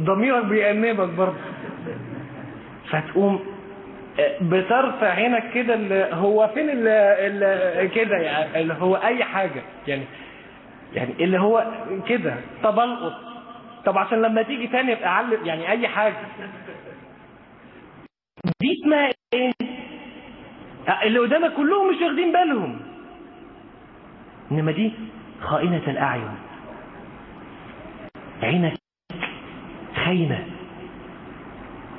ضميرك بيأنبك برضه. فتقوم بترفع عينك كده اللي هو فين اللي, كده يعني اللي هو أي حاجة يعني يعني اللي هو كده طب القط طب عشان لما تيجي تاني ابقى علم يعني أي حاجة. دي اسمها إيه؟ اللي قدامك كلهم مش واخدين بالهم. إنما دي خائنة الأعين. عينك خاينة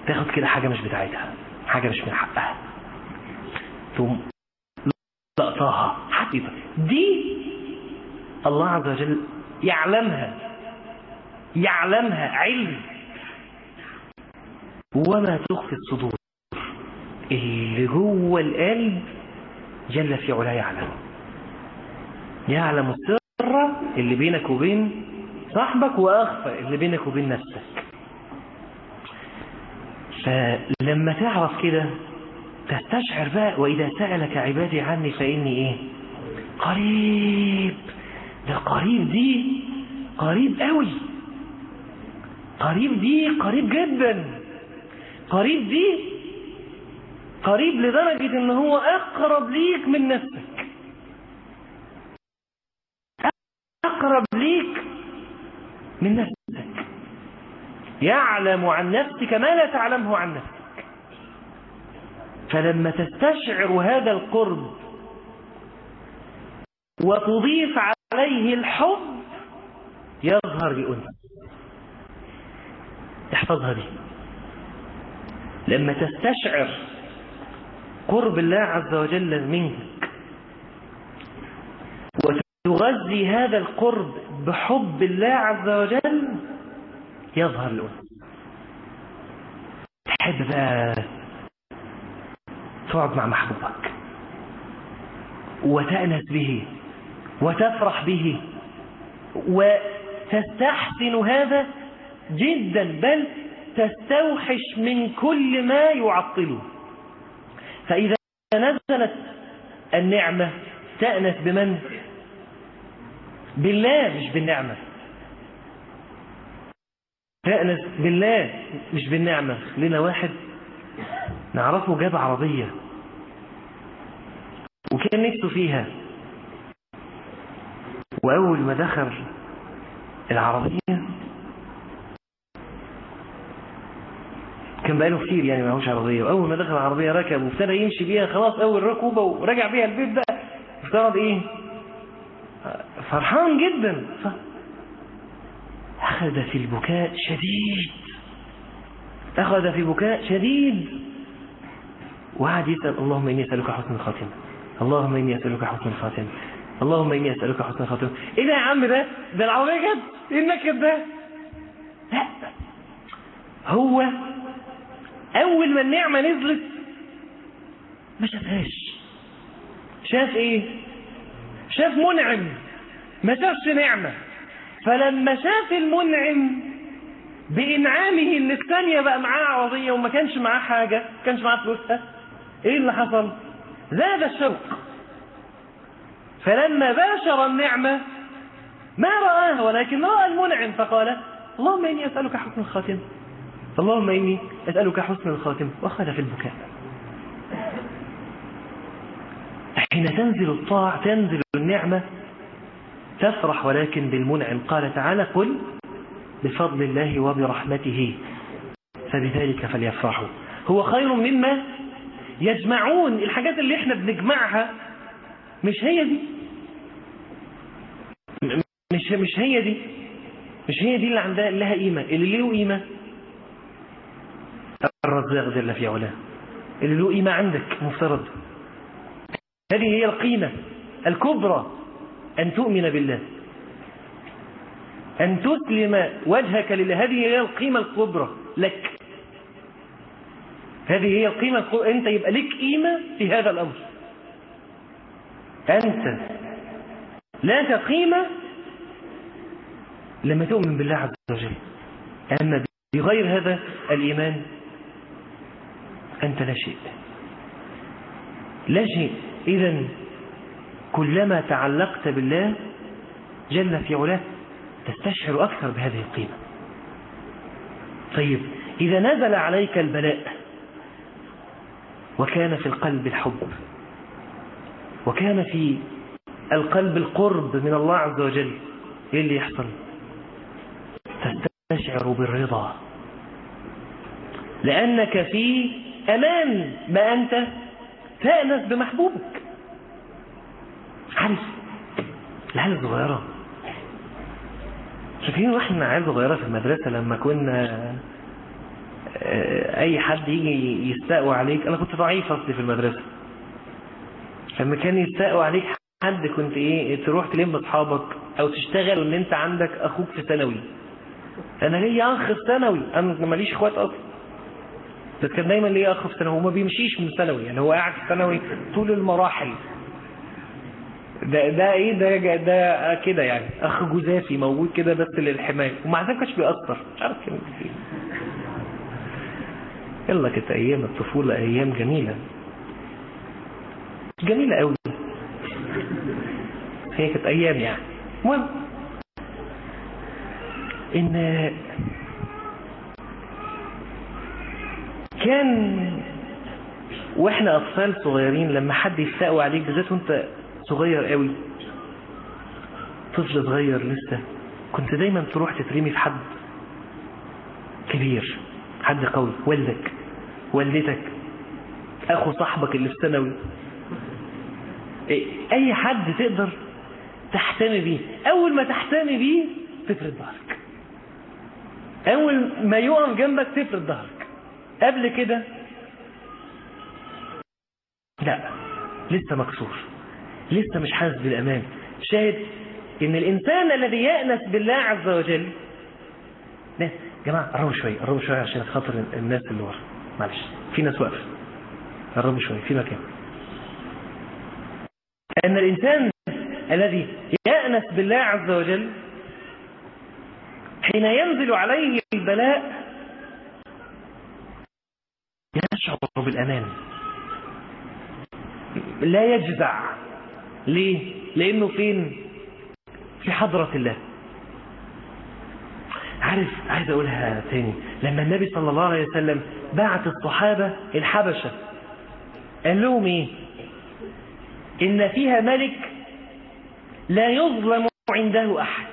تاخد كده حاجة مش بتاعتها حاجة مش من حقها. ثم لقطاها حقيقة. دي الله عز وجل يعلمها يعلمها علم. وما تخفي الصدور اللي جوه القلب جل في علاه يعلم. يعلم السر اللي بينك وبين صاحبك وأخفى اللي بينك وبين نفسك. فلما تعرف كده تستشعر بقى وإذا سألك عبادي عني فإني إيه؟ قريب. ده قريب دي قريب قوي. قريب دي قريب جدا. قريب دي قريب لدرجة إن هو أقرب ليك من نفسك. أقرب ليك من نفسك. يعلم عن نفسك ما لا تعلمه عن نفسك. فلما تستشعر هذا القرب وتضيف عليه الحب يظهر بأنس احفظها دي لما تستشعر قرب الله عز وجل منك وتغذي هذا القرب بحب الله عز وجل يظهر الأنس تحب بقى تقعد مع محبوبك. وتأنس به. وتفرح به. وتستحسن هذا جدا بل تستوحش من كل ما يعطله. فإذا نزلت النعمة تأنس بمن؟ بالله مش بالنعمة. تأنس بالله مش بالنعمة. لنا واحد نعرفه جاب عربية. وكان نفسه فيها. وأول ما دخل العربية كان بقاله كتير يعني معهوش عربية. وأول ما دخل العربية ركب وابتدى يمشي بيها خلاص أول ركوبة ورجع بيها البيت بقى افترض إيه؟ فرحان جدا. أخذ في البكاء شديد. أخذ في بكاء شديد. وقعد يسأل اللهم إني أسألك حسن الخاتمة اللهم إني أسألك حسن الخاتمة اللهم إني أسألك حسن الخاتمة إيه ده يا عم ده ده العربية جد إيه النكد ده؟ لا. هو أول ما النعمة نزلت ما شافهاش. شاف إيه؟ شاف منعم. ما شافش نعمة. فلما شاف المنعم بإنعامه إن الثانية بقى معاه عربية وما كانش معاه حاجة ما كانش معاه فلوسها إيه اللي حصل؟ زاد الشوق. فلما باشر النعمة ما رآها ولكن رأى المنعم فقال اللهم إني أسألك حسن الخاتمة اللهم إني أسألك حسن الخاتمة وأخذ في البكاء. حين تنزل الطاعة تنزل النعمة تفرح ولكن بالمنعم. قال تعالى قل بفضل الله وبرحمته. فبذلك فليفرحوا. هو خير مما يجمعون. الحاجات اللي إحنا بنجمعها مش هي دي. مش مش هي دي. مش هي دي اللي عندها لها قيمة. اللي له قيمة الرزاق جل في علاه. اللي له قيمة عندك مفترض. هذه هي القيمة الكبرى. أن تؤمن بالله. أن تسلم وجهك لله. هذه هي القيمة الكبرى لك. هذه هي القيمة الكبرى. أنت يبقى لك قيمة في هذا الأمر. أنت لا قيمة لما تؤمن بالله عز وجل. أما بغير هذا الإيمان أنت لا شيء. لا شيء. إذا كلما تعلقت بالله جل في علاه تستشعر أكثر بهذه القيمة. طيب إذا نزل عليك البلاء وكان في القلب الحب وكان في القلب القرب من الله عز وجل إيه اللي يحصل؟ تستشعر بالرضا. لأنك في أمان ما أنت تأنس بمحبوبك. عارف العيال الصغيرة. شايفين وإحنا عيال صغيرة في المدرسة لما كنا أي حد يجي يستقوى عليك؟ أنا كنت ضعيف أصلي في المدرسة. لما كان يستقوى عليك حد كنت إيه تروح تلم أصحابك أو تشتغل إن أنت عندك أخوك في ثانوي. أنا ليا أخ في ثانوي أنا ماليش إخوات أصلا. بس كان دايما ليا أخ في ثانوي وما بيمشيش من ثانوي يعني هو قاعد في ثانوي طول المراحل. ده ده إيه ده ده كده يعني. أخ جزافي موجود كده بس للحماية. ومع ذلك مش بيأثر. مش عارف إيه يلا كانت أيام الطفولة أيام جميلة. جميلة قوي هي كانت أيام يعني. المهم إن كان وإحنا أطفال صغيرين لما حد يستقوى عليك بالذات وأنت صغير قوي. طفل صغير لسه. كنت دايما تروح تترمي في حد كبير حد قوي. والدك والدتك أخو صاحبك اللي في ثانوي. أي حد تقدر تحتمي بيه. أول ما تحتمي بيه تفرد ظهرك. أول ما يقف جنبك تفرد ظهرك. قبل كده لا لسه مكسور. لسه مش حاسس بالأمان. شاهد إن الإنسان الذي يأنس بالله عز وجل لا جماعة قربوا شوية قربوا شوية عشان خاطر الناس اللي ورا. معلش في ناس واقفة. قربوا شوية في مكان. أن الإنسان الذي يأنس بالله عز وجل حين ينزل عليه البلاء يشعر بالأمان. لا يجزع. ليه؟ لأنه فين؟ في حضرة الله عارف عايز أقولها تاني لما النبي صلى الله عليه وسلم بعت الصحابة الحبشة قال لهم إيه؟ إن فيها ملك لا يظلم عنده أحد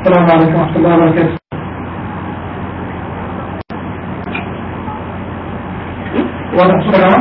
السلام عليكم ورحمة الله وبركاته. واضح صورة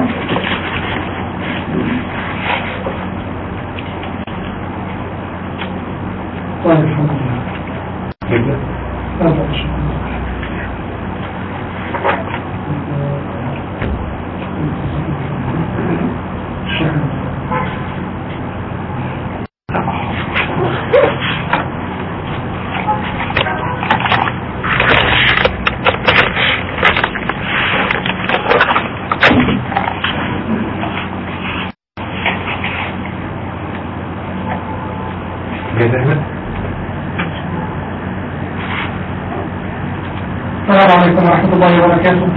السلام عليكم ورحمة الله وبركاته.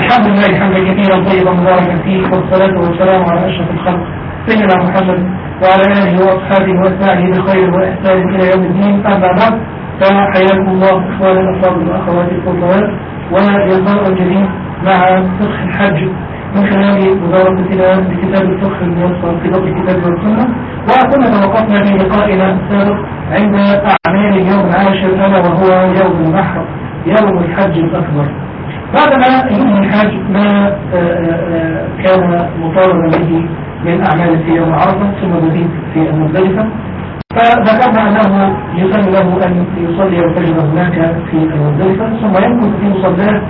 الحمد لله حمدا كثيرا طيبا مباركا فيه والصلاة والسلام على أشرف الخلق سيدنا محمد وعلى آله وأصحابه وأتباعه بخير وإحسان إلى يوم الدين. أما بعد فحياكم الله إخواني الأفاضل وأخواتي الفضلات ولقاء جديد مع فقه الحج من خلال مدارستنا بكتاب الفقه الميسر في ضبط الكتاب والسنة. وكنا توقفنا في لقائنا السابق عند أعمال اليوم العاشر ألا وهو يوم النحر يوم الحج الأكبر. بعدما يوم الحج ما آه، آه، كان مطالبا به من أعمال في يوم عرفة ثم مزيد في المزدلفة فذكرنا أنه يسن له أن يصلي الفجر هناك في المزدلفة ثم يمكث في مصلاه.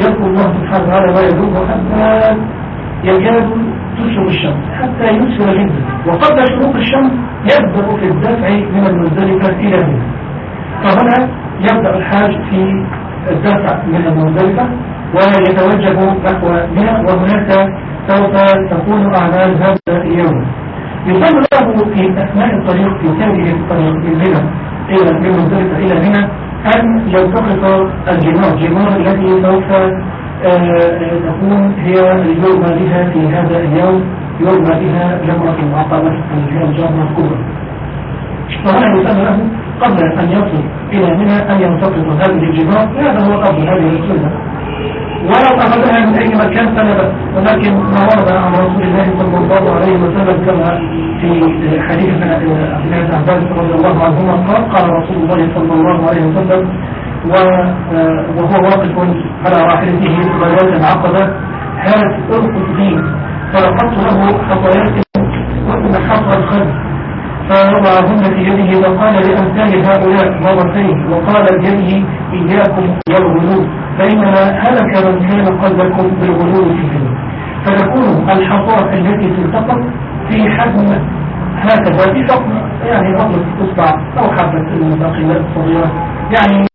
يذكر الله سبحانه وتعالى لا يدوب حتى يكاد تشرق الشمس حتى يسفر جدا. وقبل شروق الشمس يبدأ في الدفع من المزدلفة إلى هنا. فهنا يبدأ الحاج في الدفع من المزدلفة ويتوجه نحو منى وهناك سوف تكون أعمال هذا اليوم. يصل له في أثناء الطريق في سيره الطريق من منى إلى من مزدلفة إلى منى أن يلتقط الجمار. الجمار التي سوف آه، تكون هي اليوم بها في هذا اليوم يوم بها جمرة العقبة الجمرة الكبرى. فهنا يسمى له قبل أن يصل إلى منى أن ينتقط هذه الجمار هذا هو قبل هذه السنة ولو أخذها من أي مكان فلا ولكن ما ورد عن رسول الله صلى الله عليه وسلم كما في حديث عبد الله بن عباس رضي الله عنهما قال قال رسول الله صلى الله عليه وسلم وهو واقف على راحلته غداة العقبة هات ارقص بي. فلقدت له الخلف فوضعهن في يده وقال لأمثال هؤلاء مرتين وقال لجنه إياكم والغلو فإنما هلك من كان قلبكم بالغلو فيهم فتكون الحصاة التي تلتقط في حجم هكذا في حكم يعني أطلق إصبع أو حبة المتقلات الصغيرة يعني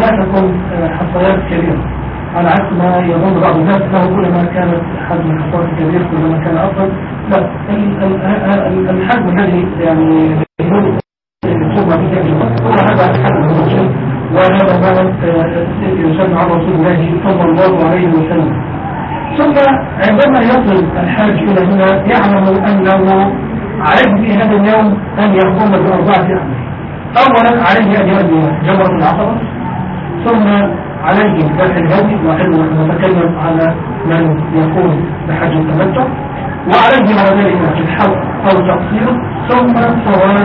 لا تكون حصيات كبيرة. على عكس ما يظن بعض الناس أنه كلما كانت حجم الحصان كبير كلما كان افضل الحجم الذي يعني ثم هذا الموجود وهذا ما يسمى عن رسول الله صلى الله عليه وسلم ثم عندما يصل الحاج إلى هنا يعلم انه عليه في هذا اليوم ان يقوم باربعه اعمال اولا عليه ان يؤدي جمره العقبه ثم عليه فتح الهدي ونحن نتكلم على من يقوم بحج التمتع وعليه على ذلك الحق أو تقصير ثم صواب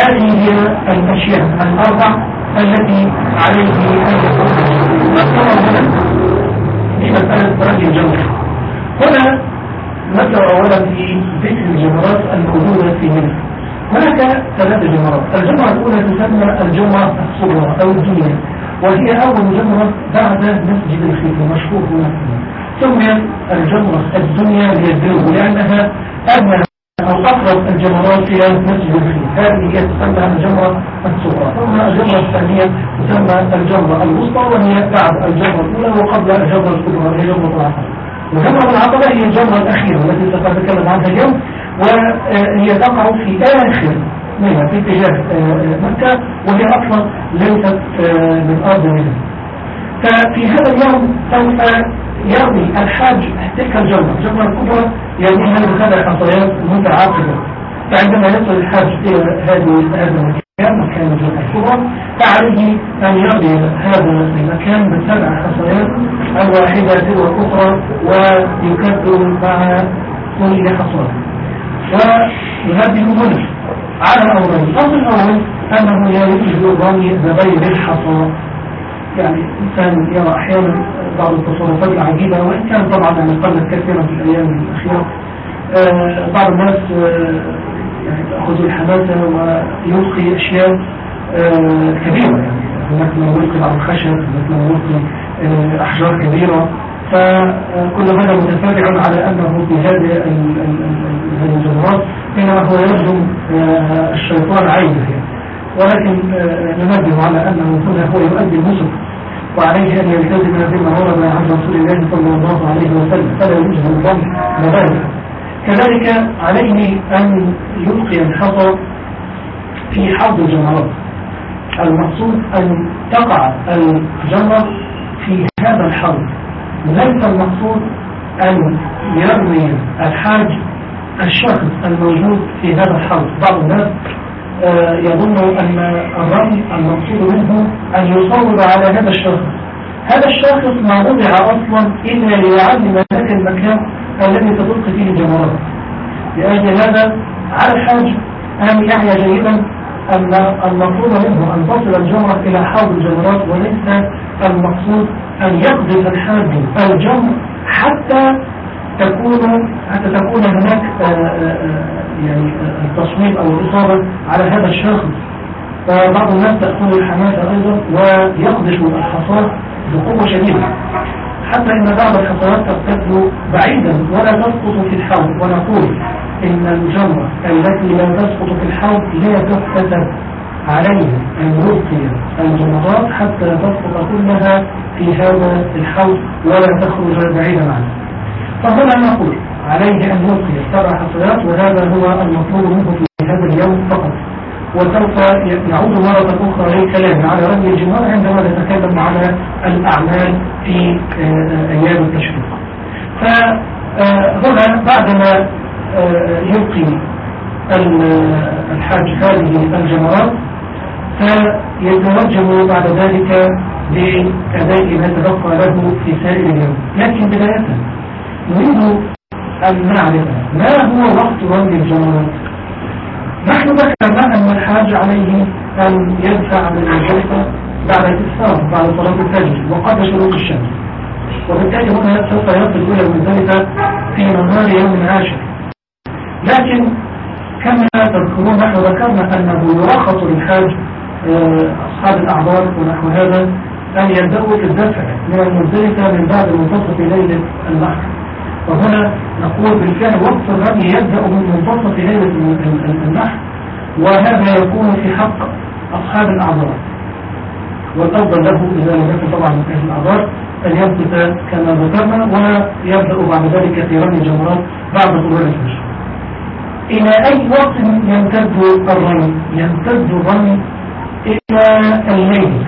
هذه هي الأشياء الأربع التي عليه أن يقوم هنا في مسألة رجل الجمر هنا نذكر أولا في ذكر الجمرات الموجودة في منى هناك ثلاث جمرات. الجمرة الأولى تسمى الجمرة الصغرى أو الدنيا وهي أول جمرة بعد مسجد الخيف المشهور هنا. ثم الجمرة الدنيا ليزدوه لأنها أدنى أو أقرب الجمرات إلى مسجد الخيف هذه هي تسمى الجمرة الصغرى. ثم الجمرة الثانية تسمى الجمرة الوسطى وهي بعد الجمرة الأولى وقبل الجمرة الكبرى وهي جمرة العقبة وجمرة العقبة هي الجمرة الأخيرة التي سأتكلم عنها اليوم وهي تقع في آخر منها في اتجاه آه، مكة وهي أصلا ليست آه، من أرض منها ففي هذا اليوم سوف يرمي الحاج تلك الجمرة الجمرة الكبرى يرميها بسبع حصيات متعاقبة فعندما يصل الحاج إلى هذه هذا المكان مكان الجمرة الكبرى فعليه أن يرمي هذا المكان بسبع حصيات الواحدة تلو الأخرى ويكبر مع كل حصان ويهدي هنا على أولين الأمر الأول أنه لا يجوز الرمي بغير الحصى يعني الإنسان يرى أحيانا بعض التصرفات العجيبة وإن كان طبعا يعني قلت كثيرا في الأيام الأخيرة آه، بعض الناس آه، يعني تأخذ الحماسة ويلقي أشياء آه، كبيرة يعني هناك من يلقي بعض الخشب هناك من يلقي أحجار كبيرة. فكل هذا متفرع على أنه في هذه الجمرات بينما هو يرجم الشيطان عينه يعني. ولكن ننبه على أنه هنا هو يؤدي النسك وعليه أن يلتزم بما ورد عن رسول الله صلى الله عليه وسلم. فلا يوجد الظن مبادئ كذلك عليه أن يلقي الحصى في حوض الجمرات. المقصود أن تقع الجمرة في هذا الحوض. ليس المقصود أن يرمي الحاج الشخص الموجود في هذا الحوض. بعض الناس يظن أن الرمي المقصود منه أن يصور على هذا الشخص. هذا الشخص ما وضع أصلا إلا ليعلم ذلك المكان الذي تدق فيه الجمرات لأجل هذا على الحاج أن يعي جيدا أن المطلوب منه أن تصل الجمرة إلى حوض الجمرات وليس المقصود أن يقذف الحاج الجمر حتى تكون حتى تكون هناك آه، آه، آه، يعني التصويب أو الإصابة على هذا الشخص. فبعض الناس تأخذ الحماسة أيضا ويقذف الحصاة بقوة شديدة. حتى إن بعض الحصوات تقتل بعيدا ولا تسقط في الحوض. ونقول إن الجمرة التي لا تسقط في الحوض لا تحتسب عليه أن يلقي الجمرات حتى تسقط كلها في هذا الحوض ولا تخرج بعيدا عنه فهنا نقول عليه أن يلقي السبع حصيات وهذا هو المطلوب منه في هذا اليوم فقط. وسوف نعود مرة أخرى للكلام على رمي الجمار عندما نتكلم على الأعمال في آه، أيام التشريق. فهنا بعدما آه، يلقي الحاج هذه الجمرات فيتوجه بعد ذلك لأداء ما تبقى له في سائر اليوم. لكن بداية نريد أن نعرف ما هو وقت رمي الجمرات نحن ذكرنا أن الحاج عليه أن يدفع من الجلسة بعد الإسلام بعد صلاة الفجر وقبل شروق الشمس. وبالتالي هنا سوف يصل إلى المزدلفة في نهار يوم عاشر. لكن كما تذكرون نحن ذكرنا أنه يرخص للحاج آه، أصحاب الأعذار ونحو هذا أن يبدأوا في الدفع من المزدلفة من بعد منتصف ليلة البحر وهنا نقول بالفعل وقت الرمي يبدأ من منتصف ليلة النحر وهذا يكون في حق أصحاب الأعذار. والأفضل له إذا لم يكن طبعا من أهل الأعذار أن يثبت كما ذكرنا ويبدأ بعد ذلك في رمي الجمرات بعد طلوع الفجر. إلى أي وقت يمتد الرمي؟ يمتد الرمي إلى الليل.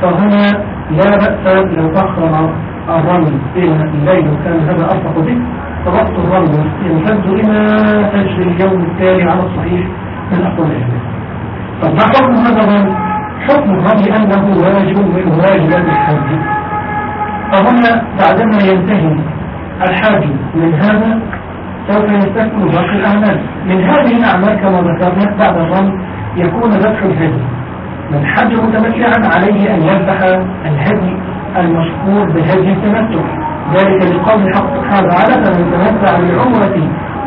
فهنا لا بأس لو تأخر الرمي إلى الليل وكان هذا أرفق به فوقت الرمي يمتد إلى فجر اليوم التالي على الصحيح من أقوال الأهل طب حكم هذا الرمي؟ حكم الرمي أنه واجب من واجبات الحج فهنا بعدما ينتهي الحاج من هذا سوف يستكمل باقي الأعمال. من هذه الأعمال كما ذكرنا بعد الرمي يكون ذبح الهدي. من حج متمتعا عليه أن يذبح الهدي المشهور بهدي التمتع. ذلك لقول الحق سبحانه وتعالى فمن تمتع بالعمرة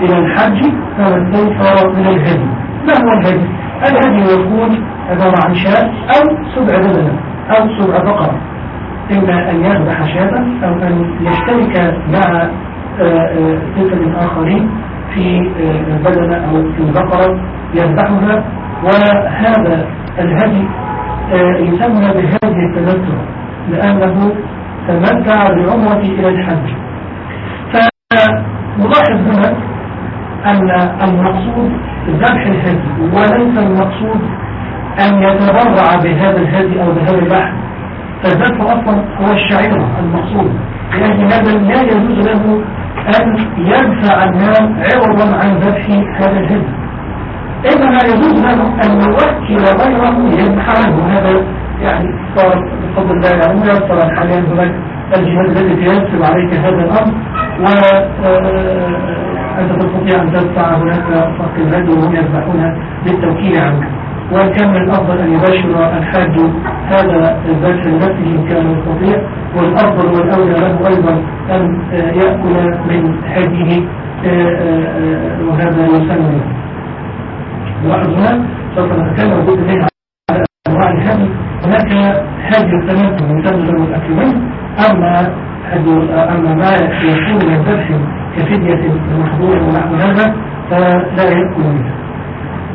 إلى الحج فمن استيسر من الهدي. ما هو الهدي؟ الهدي يكون عبارة عن شاة أو سبع بدنة أو سبع بقرة إما أن يذبح شاة أو أن يشترك مع سلسلة آه، آه، آخرين في آه، بدنة أو في بقرة يذبحها. وهذا الهدي يسمى بهدي التمتع. لأنه تمتع بعمرة إلى الحج. فنلاحظ هنا أن المقصود ذبح الهدي وليس المقصود أن يتبرع بهذا الهدي أو بهذا البحث. فالذبح أصلا هو الشعيرة المقصود لأن هذا لا يجوز له أن يدفع المال عوضا عن ذبح هذا الهدي. إنما يجوز له أن يوكل غيره يذبح هذا يعني صار بفضل الله يعني ميسرا حاليا هناك الجهاز الذي ينسب عليك هذا الأمر وأنت آه، تستطيع أن تدفع هناك فرق الهدي وهم يذبحون بالتوكيل عنك. وكان من الأفضل أن يباشر الحاج هذا الذبح لنفسه إن كان يستطيع والأفضل والأولى له أيضا أن يأكل من هديه وهذا يسمى. هنا سوف نتكلم. أنواع الهدي هناك هدي التمثل يسمى له الأكل أما أما ما يكون من ذبح كفدية محظور ونحو هذا فلا يأكل منه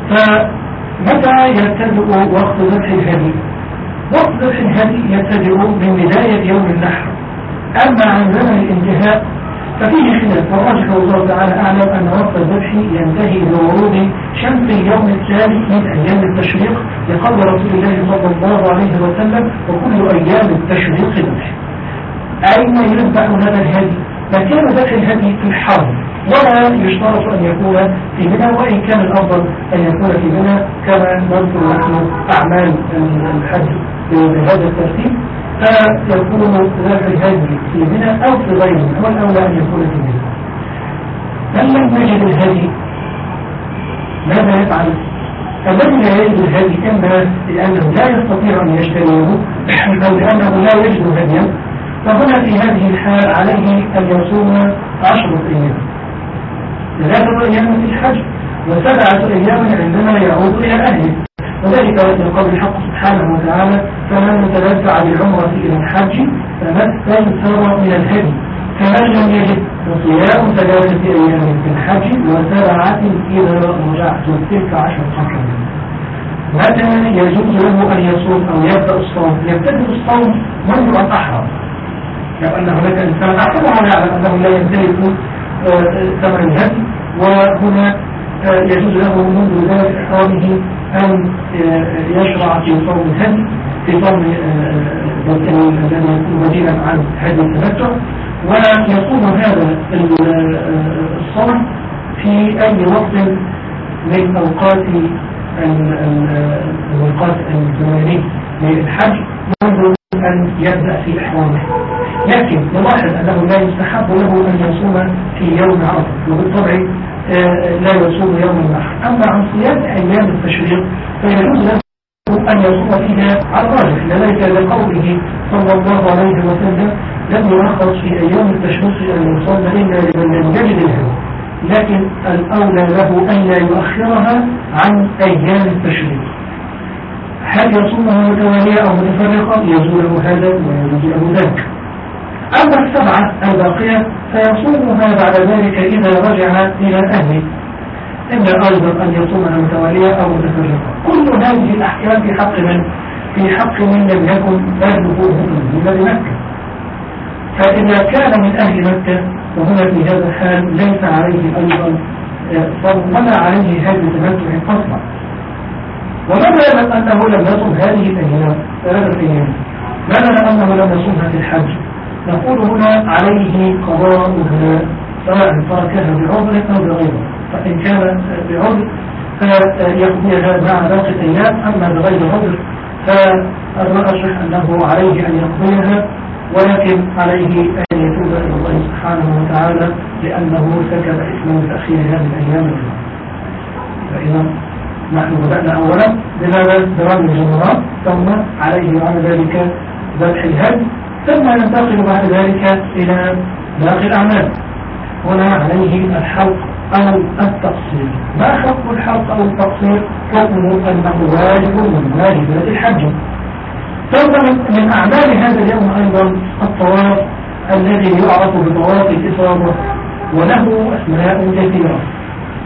فمتى يبتدئ وقت ذبح الهدي؟ وقت ذبح الهدي يبتدئ من بداية يوم النحر. أما عن زمن الانتهاء ففيه خلاف والراجح والله تعالى أعلم أن وقت الذبح ينتهي بورود شمس اليوم الثاني من أيام التشريق لقول رسول الله صلى الله عليه وسلم وكل أيام التشريق ذبح. أين يذبح هذا الهدي؟ مكان ذبح الهدي في الحرم. ولا يشترط أن يكون في منى وإن كان الأفضل أن يكون في منى كما نذكر نحن أعمال الحج. بهذا الترتيب فيكون ذبح الهدي في منى أو في غيره هو الأولى أن يكون في منى من لم يجد الهدي؟ ماذا يفعل؟ الذي لا يجد الهدي إما لأنه لا يستطيع أن يشتريه أو لأنه لا يجد هديا فهنا في هذه الحال عليه أن يصوم عشرة أيام. ثلاثة أيام في الحج وسبعة أيام عندما يعود إلى أهله. وذلك يقول الحق سبحانه وتعالى فمن تمتع بالعمرة إلى الحج فمن من الهدي فمن لم يجد فصيام ثلاثة أيام في الحج وسبعة إذا رجعت تلك عشرة حكم متى يجوز له أن يصوم أو يبدأ الصوم؟ يبتدئ الصوم منذ أن أحرم. أن هناك إنسان أحرم يعلم أنه لا يمتلك ثمن الهدي وهنا يجوز له منذ ذلك إحرامه أن يشرع في صوم الهدي في صوم الذي يكون بديلا عن هدي التمتع ويصوم هذا الصوم في أي وقت من أوقات الأوقات الزمانية للحج منذ أن يبدأ في إحرامه. لكن نلاحظ أنه لا يستحب له أن يصوم في يوم عرفة وبالطبع آه، لا يصوم يوم النحر أما عن صيام أيام التشريق فيجوز له أن يصوم فيها على الراجح لذلك لقوله صلى الله عليه وسلم لم يرخص في أيام التشريق أن يصوم إلا لمن لم يجد الهوى لكن الأولى له أن لا يؤخرها عن أيام التشريق. هل يصومها متوالية أو متفرقة؟ يزول هذا ويجوز له ذاك. أما السبعة الباقية فيصومها بعد ذلك إذا رجع إلى أهله. إما أيضا أن يصومها متوالية أو متفرقة كل هذه الأحكام في حق من؟ في حق من لم يكن أهله من بلاد مكة. فإذا كان من أهل مكة وهنا في هذا الحال ليس عليه أيضا صوم ولا عليه هذه تمتع أصلا وماذا يعلم أنه لم يصم هذه الأيام؟ ثلاثة أيام ماذا أنه لم يصمها في الحج؟ نقول هنا عليه قضاؤها سواء تركها بعذر أو بغيره. فإن كان بعذر فيقضيها مع باقي الأيام أما بغير عذر فالرأسح أنه عليه أن يقضيها ولكن عليه أن يتوب إلى الله سبحانه وتعالى لأنه ارتكب إثم تأخير هذه الأيام. فإذا نحن بدأنا أولا بماذا برمي الجمرات ثم عليه وعلى ذلك ذبح الهد ثم ننتقل بعد ذلك إلى باقي الأعمال. هنا عليه الحلق أو التقصير. ما حكم الحلق أو التقصير؟ حكمه أنه واجب من واجبات الحج. ثم من أعمال هذا اليوم أيضا الطواف الذي يعرف بطواف الإصابة وله أسماء كثيرة.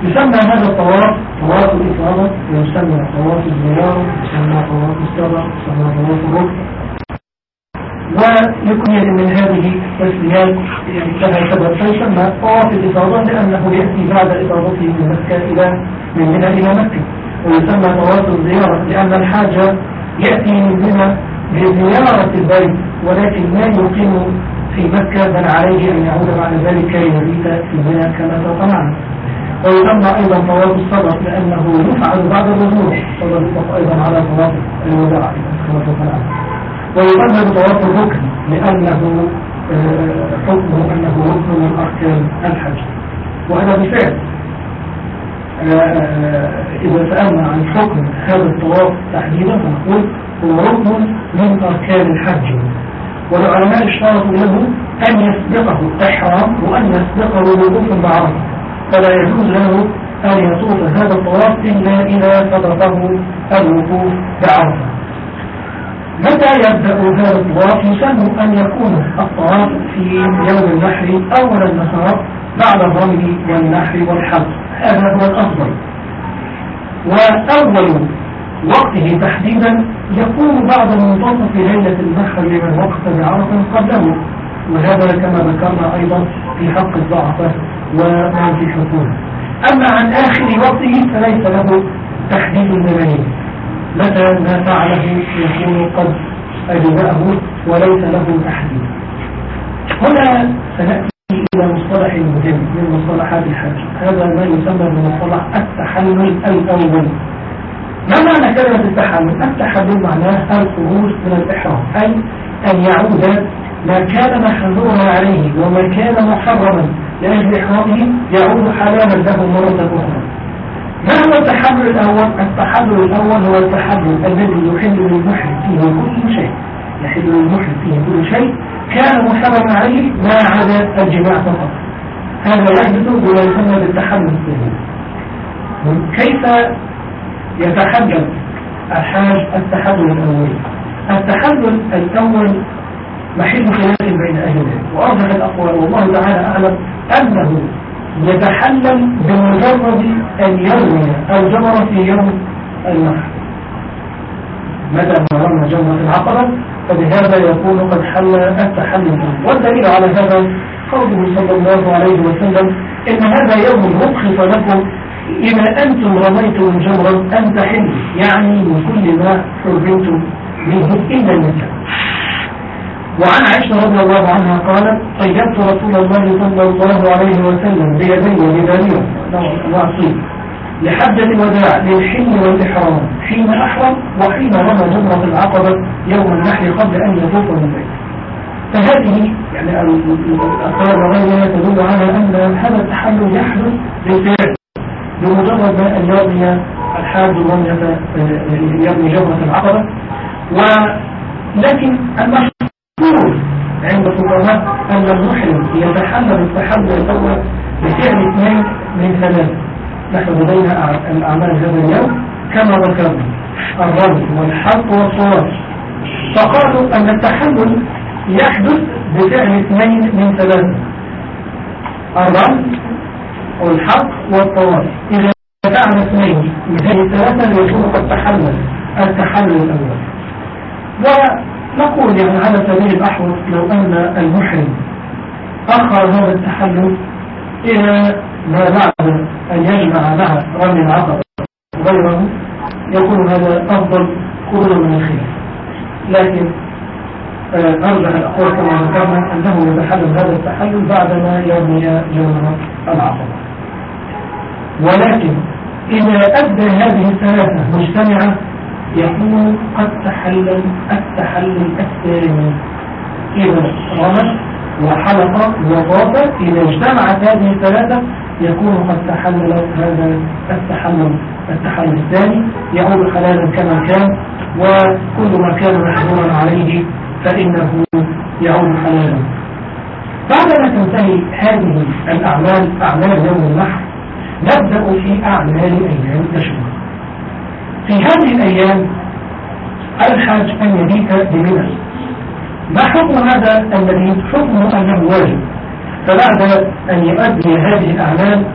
يسمى هذا الطواف طواف الإصابة ويسمى طواف الزيارة يسمى طواف السبع يسمى طواف الركب. ويكمل من هذه التسميات يعني كما سبب فيسمى طواف الإفاضة لأنه يأتي بعد إفاضته من مكة إلى من منى إلى مكة. ويسمى طواف الزيارة لأن الحاجة يأتي من منى بزيارة البيت ولكن لا يقيم في مكة بل عليه أن يعود بعد ذلك ليبيت في منى كما سوف ويسمى أيضا طواف الصدق لأنه يفعل بعد الرجوع ويطلق أيضا على طواف الوداع كما سوف ويقدم طواف الركن لأنه آه، حكمه أنه ركن من أركان الحج. وهذا بالفعل. آه، آه، إذا سألنا عن حكم هذا الطواف تحديدا فنقول هو ركن من أركان الحج. والعلماء اشترطوا له أن يسبقه إحرام وأن يسبقه وقوف بعرض. فلا يجوز له أن يطوف هذا الطواف إلا إذا سبقه الوقوف بعرض. متى يبدأ هذا الطواف؟ يسمى أن يكون الطواف في يوم النحر أول النهار بعد الرمي والنحر والحظ هذا هو الأفضل. وأول وقته تحديدا يكون بعد منتصف ليلة النحر لمن وقت بعرفة قبله. وهذا كما ذكرنا أيضا في حق الضعفة ومن في حكومة أما عن آخر وقته فليس له تحديد زمني متى ما فعله يكون قد أجزأه وليس له تحديد هنا سنأتي إلى مصطلح مهم من مصطلحات الحج. هذا ما يسمى بمصطلح التحلل الأول. ما معنى كلمة التحلل؟ التحلل معناه الخروج من الإحرام أي أن يعود ما كان محظورا عليه وما كان محرما لأجل إحرامه يعود حلالا له مرة أخرى. ما هو التحلل الأول؟ التحلل الأول هو التحلل الذي يحل للمحرم فيه كل شيء. يحل للمحرم فيه كل شيء. كان محرما عليه ما عدا الجماع فقط. هذا يحدث ولا يسمى بالتحلل الثاني كيف يتحلل الحاج التحلل الأول؟ التحلل الأول محل خلاف بين أهل العلم وأرجح الأقوال. والله تعالى أعلم أنه يتحلل بمجرد أن يرمي الجمرة في يوم النحر. متى ما رمى جمرة العقبة فبهذا يكون قد حل التحلل. والدليل على هذا قوله صلى الله عليه وسلم إن هذا يوم رخص لكم إذا أنتم رميتم جمرا أن تحلوا. يعني من كل ما حرمتم منه إلا النساء وعن عائشة رضي الله عنها قالت طيبت رسول الله صلى الله عليه وسلم بيدي وبدانيه وعصيه لحجة الوداع للحل والإحرام حين أحرم وحين رمى جمرة العقبة يوم النحر قبل أن يطوف من البيت فهذه يعني الأقوال وغيرها تدل على أن هذا التحلل يحدث بالفعل. بمجرد أن يرمي الحاج رمية يرمي جمرة العقبة. ولكن المشهور مشهور عند الفقهاء أن المحرم يتحمل التحمل الأول بفعل اثنين من ثلاثة نحن لدينا الأعمال هذا اليوم كما ذكرنا. الرمي والحلق والصواب فقالوا أن التحمل يحدث بفعل اثنين من ثلاثة. الرمي والحلق والطواف إذا فعل اثنين من هذه الثلاثة يكون قد تحمل التحمل الأول. نقول يعني على سبيل الأحوط لو أن المحرم أخر هذا التحلل إلى ما بعد أن يجمع مع رمي العقبة غيره يكون هذا أفضل خروجا من الخلاف لكن آه، أرجح الأقوال كما ذكرنا أنه يتحلل هذا التحلل بعدما يرمي جمرة العقبة ولكن إذا أدى هذه الثلاثة مجتمعة يكون قد تحلل التحلل الثاني إذا رمى وحلق وطاف إذا اجتمعت هذه الثلاثة يكون قد تحلل هذا التحلل التحلل الثاني. يعود حلالا كما كان وكل ما كان محظورا عليه فإنه يعود حلالا. بعدما تنتهي هذه الأعمال أعمال يوم النحر نبدأ في أعمال أيام التشريق في هذه الأيام الحاج أن يبيت بمنى. ما حكم هذا الذي حكمه أنه واجب؟ فبعد أن يؤدي هذه الأعمال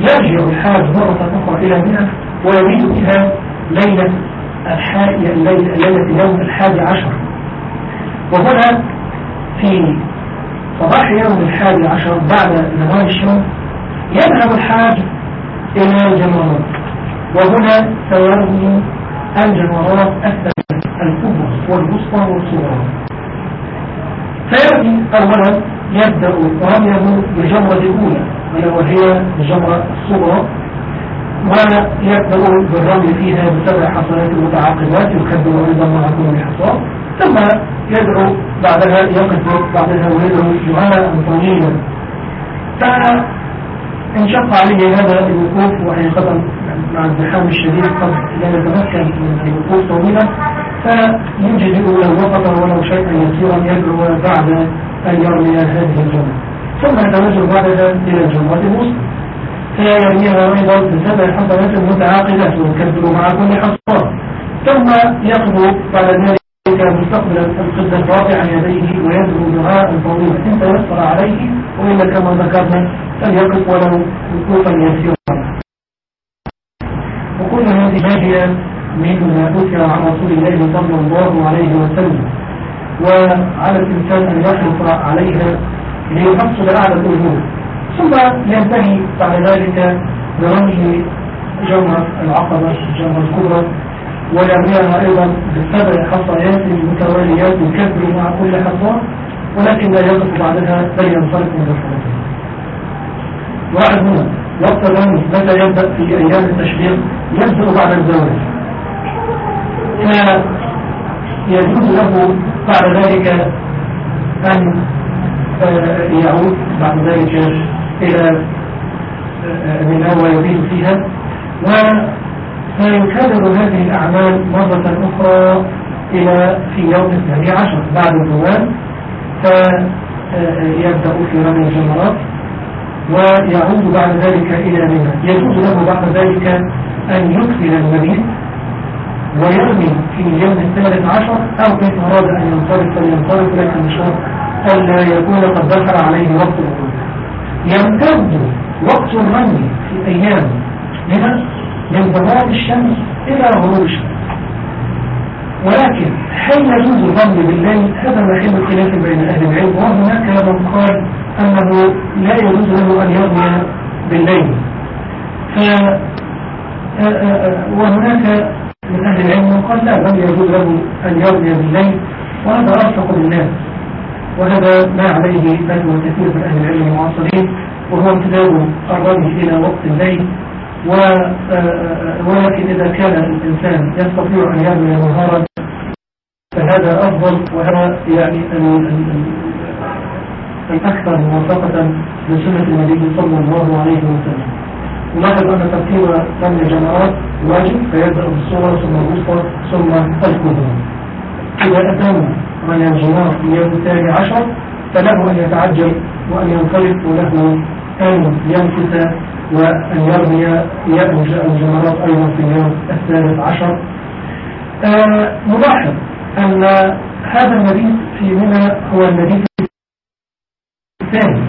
يرجع الحاج مرة أخرى إلى منى ويبيت بها ليلة الليلة, ليلة يوم الحادي عشر. وهنا في صباح يوم الحادي عشر بعد نهار الشمس يذهب الحاج إلى الجمرات. وهنا سيرمي الجمرات الثلاث الكبرى والوسطى والصغرى. سيرمي اولا يبدأ رميه بالجمرة الأولى وهي الجمرة الصغرى. ويبدا بالرمي فيها بسبع حصلات متعاقبات يكبر أيضا مع كل حصان ثم يدعو بعدها يقف بعدها ويدعو دعاء طويلا انشق عليه هذا الوقوف وحقيقة مع الزحام الشديد قد لا يتمكن من الوقوف طويلا فيجد له وقتا ولو شيئا يسيرا يدعو بعد أن يرمي هذه الجمرة. ثم يتوجه بعدها إلى الجمرة الوسطى فيرميها أيضا بسبع حصلات متعاقدة ويكبر مع كل حصان ثم يقضوا بعد ذلك مستقبل القبلة رافعا يديه ويدعو دعاء طويلا إن تيسر عليه وإلا كما ذكرنا فليقف ولو وقوفا يسيرا وكل هذه هي مما ذكر عن رسول الله صلى الله عليه وسلم. وعلى الإنسان أن يحرص عليها ليحصل أعلى الأجور ثم ينتهي بعد ذلك برمي جمرة العقبة الجمرة الكبرى. ويرميها أيضا بالسبع حصيات متواليات يكبر مع كل حصان. ولكن لا يقف بعدها بل ينصرف من الحركة واحد هنا وقت الرمي متى يبدأ في أيام التشريق؟ يبدأ بعد الزواج. فيجوز له بعد ذلك أن آه، يعود بعد ذلك إلى آه، منى ويبيت فيها. وسيكرر هذه الأعمال مرة أخرى إلى في يوم الثاني عشر بعد الزوال فيبدأ في رمي الجمرات ويعود بعد ذلك إلى منى يجوز له بعد ذلك أن يكمل المبيت ويرمي في اليوم الثالث عشر أو إن أراد أن ينصرف فلينصرف لكن بشرط ألا يكون قد دخل عليه وقت الغروب يمتد وقت الرمي في أيام من من ضوء الشمس إلى غروب الشمس. ولكن هل يجوز الرمي بالليل هذا محل الخلاف بين أهل العلم وهناك من قال أنه لا يجوز له أن يرمي بالليل. ف آه، آه، آه، وهناك من أهل العلم قال لا بل يجوز له أن يرمي بالليل وهذا أرفق بالناس وهذا ما عليه بل كثير من أهل العلم المعاصرين وهو امتداد الرمي إلى وقت الليل. ولكن إذا كان الإنسان يستطيع أن يرمي نهارا فهذا أفضل وهذا يعني الأكثر موافقة لسنة النبي صلى الله عليه وسلم. نلاحظ أن ترتيب رمي الجمرات واجب فيبدأ بالصورة ثم الوسطى ثم الكبرى إذا أتم رمي الجمرات في اليوم الثاني عشر فله أن يتعجل وأن ينطلق وله أن ينفس وأن يرمي يأمج الجمرات أيضا في اليوم الثالث عشر. آه نلاحظ أن هذا المبيت في منى هو المبيت الثاني.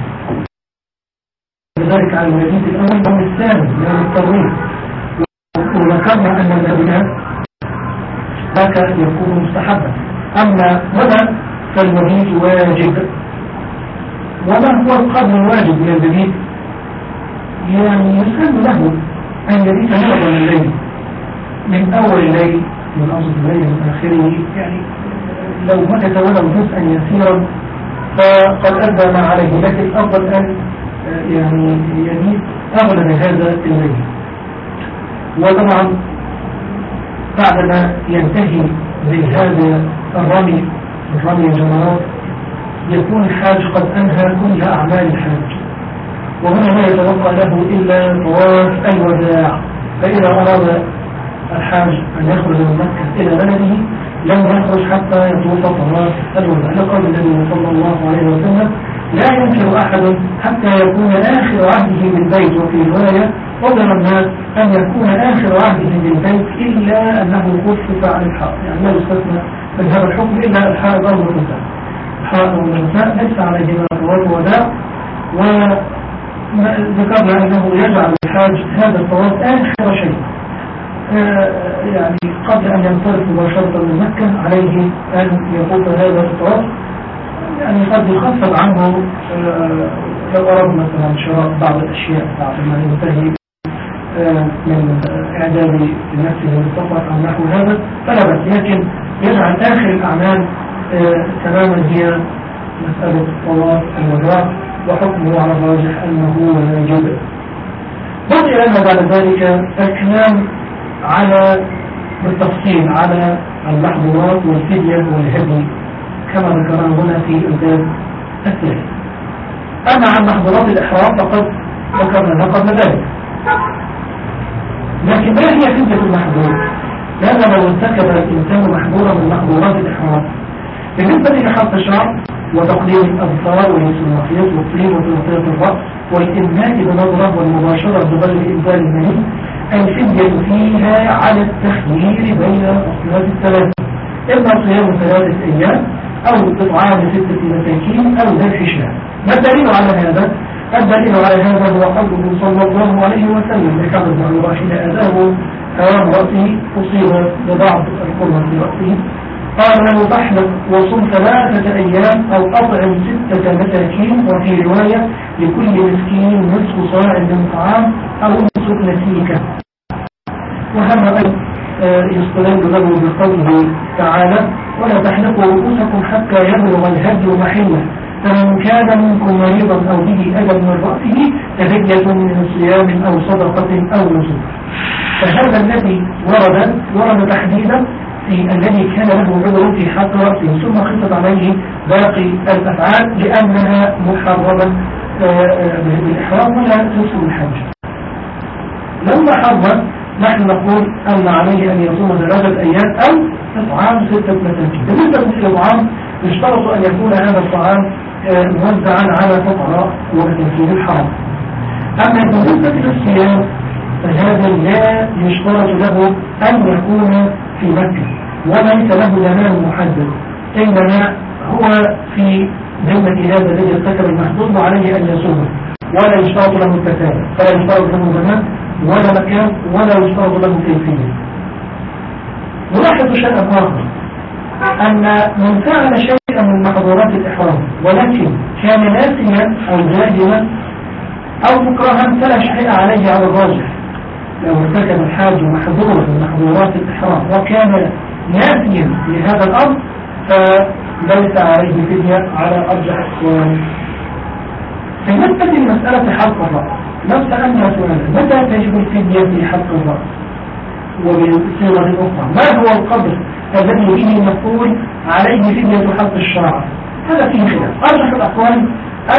لذلك على المبيت الأول هو الثاني من الترويج. وذكرنا أن المبيت ذاك يكون مستحبا. أما هنا فالمبيت واجب. وما هو القدر الواجب من المبيت يعني يسلم له أن يبيت معظم الليل. من أول الليل من أوسط الليل من آخره. يعني لو مكث ولو جزءا يسيرا فقد أدى ما عليه لكن الأفضل أن يعني يبيت أغلب هذا الليل. وطبعا بعدما ينتهي بهذا الرمي رمي الجمرات يكون الحاج قد أنهى كل أعمال الحاج. وهنا لا يتوقع له إلا طواف الوداع. فإذا أراد الحاج أن يخرج من مكة إلى بلده لم يخرج حتى يطوف طواف الوداع. لقول النبي صلى الله عليه وسلم. لا يمكن أحد حتى يكون آخر عهده بالبيت وفي رواية قدر الناس أن يكون آخر عهده بالبيت إلا أنه خفف عن الحق. يعني لا يستثنى من هذا الحكم إلا الحائض أو النساء الحائض أو النساء ليس عليهما طواف وداع وذكرنا أنه يجعل الحاج هذا الطواف آخر شيء. آه، يعني قبل أن ينصرف مباشرة من مكة عليه أن يقوم هذا الطواف. يعني قد يخفض عنه آه، لو أراد مثلا شراء بعض الأشياء بعد ما ينتهي آه، من إعداد لنفسه للسفر أو نحو هذا فلا بأس. لكن يجعل آخر الأعمال تماما هي مسألة طواف الوداع وحكمه على الراجح أنه واجب بقي لنا بعد ذلك الكلام على بالتفصيل على المحظورات والفدية والهدي كما ذكرنا هنا في الباب الثاني. أما عن محظورات الإحرام فقد ذكرنا قبل ذلك. لكن ما هي فدية المحظور؟ لأن لو ارتكب الإنسان محظورا من محظورات الإحرام بالنسبة لحلق الشعر وتقليل الأبصار ولبس المخيط والطيب وتغطية الرأس والإمهاك بنظرة والمباشرة بغير إنزال المني الفدية فيها على التخيير بين الأصناف الثلاثة. إما صيام ثلاثة أيام أو إطعام ستة مساكين أو ذبح شاة ما الدليل على هذا؟ الدليل على هذا هو قوله صلى الله عليه وسلم لكعب بن عمر حين أتاه هوام رأسه أصيب ببعض القرى في رأسه. قال له تحلق وصم ثلاثة أيام أو أطعم ستة مساكين وفي رواية لكل مسكين نصف صاع من طعام أو نصف نسيكة وهذا أيضا آه، يستدل له بقوله تعالى ولا تحلقوا رؤوسكم حتى يبلغ الهدي محله. فمن كان منكم مريضا أو به أذى من رأسه فهدية من صيام أو صدقة أو نسك. فهذا الذي ورد ورد تحديدا الذي كان له عذر في حق رأسه ثم خفت عليه باقي الأفعال لأنها محرمة آه، آه، بالإحرام ولا تسوء الحج. لما حرم نحن نقول أن عليه أن يصوم ثلاثة أيام أو إطعام ستة مساكين بالنسبة للإطعام يشترط أن يكون هذا الطعام آه، موزعا على فقراء ومساكين الحرام أما بالنسبة للصيام فهذا لا يشترط له أن يكون في مكة. وليس له زمان محدد إنما هو في ذمة هذا الذي ارتكب المحدود وعليه أن يصوم. ولا يشترط له التكالب فلا يشترط له زمان ولا مكان ولا يشترط له كيفية. نلاحظ شيئا آخر أن من فعل شيئا من محظورات الإحرام ولكن كان ناسيا أو جاهلا أو مكرها فلا شيء عليه على الراجح. لو ارتكب الحاج محظورا من محظورات الإحرام وكان ناسيا لهذا الأمر فليس عليه فدية على أرجح الصوم. بالنسبة لمسألة حلق الرأس لو سألنا سؤالا متى تجب الفدية في حلق الرأس وبصيغة أخرى ما هو القدر الذي به نقول عليه فدية حلق الشعر هذا فيه خلاف. أرجح الأقوال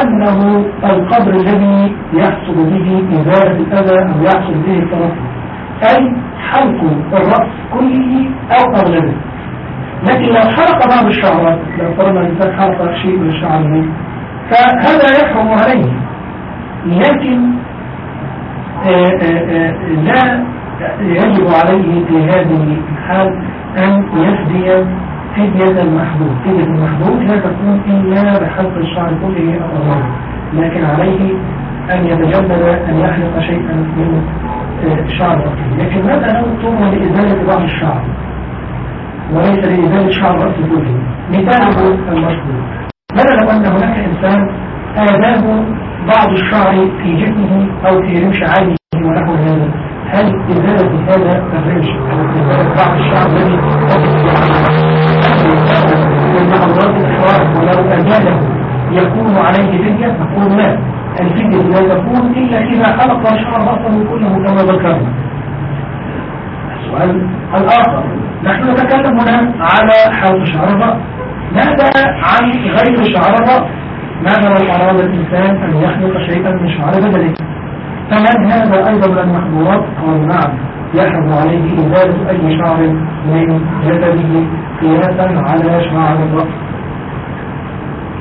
أنه القدر الذي يحصل به إزالة الأذى أو يحصل به الترفع أي حلق الرأس كله أو أغلبه لكن لو حلق بعض الشعرات لو فرضنا الإنسان حلق شيء من الشعر فهذا يحرم عليه. لكن آه، آه، آه، لا يجب عليه في هذه الحال أن يفدي فدية المحدود فدية المحدود لا تكون إلا بحلق الشعر كله أو أمامه لكن عليه أن يتجنب أن يحلق شيئا من شعر رأسه لكن ماذا لو اضطر لإزالة بعض الشعر؟ وليس لإزالة شعر رأسه كله. مثاله المشهور. ماذا لو أن هناك إنسان آذاه بعض الشعر في جسمه أو في رمش عينه ونحو هذا هل إزالة هذا إزالة بعض الشعر الذي ولو أزاله يكون عليه فدية نقول لا الفدية لا تكون إلا إذا خلق شعر رأسه كله كما ذكرنا. السؤال الآخر. نحن نتكلم هنا على حلق شعر الرأس ماذا عن غير شعر الرأس ماذا لو أراد الإنسان أن يخلق شيئا من شعر بدنه؟ فهل هذا أيضا من المحظورات؟ قال نعم يحرم عليه إزالة أي شعر من جسده قياسا على شعر الرأس.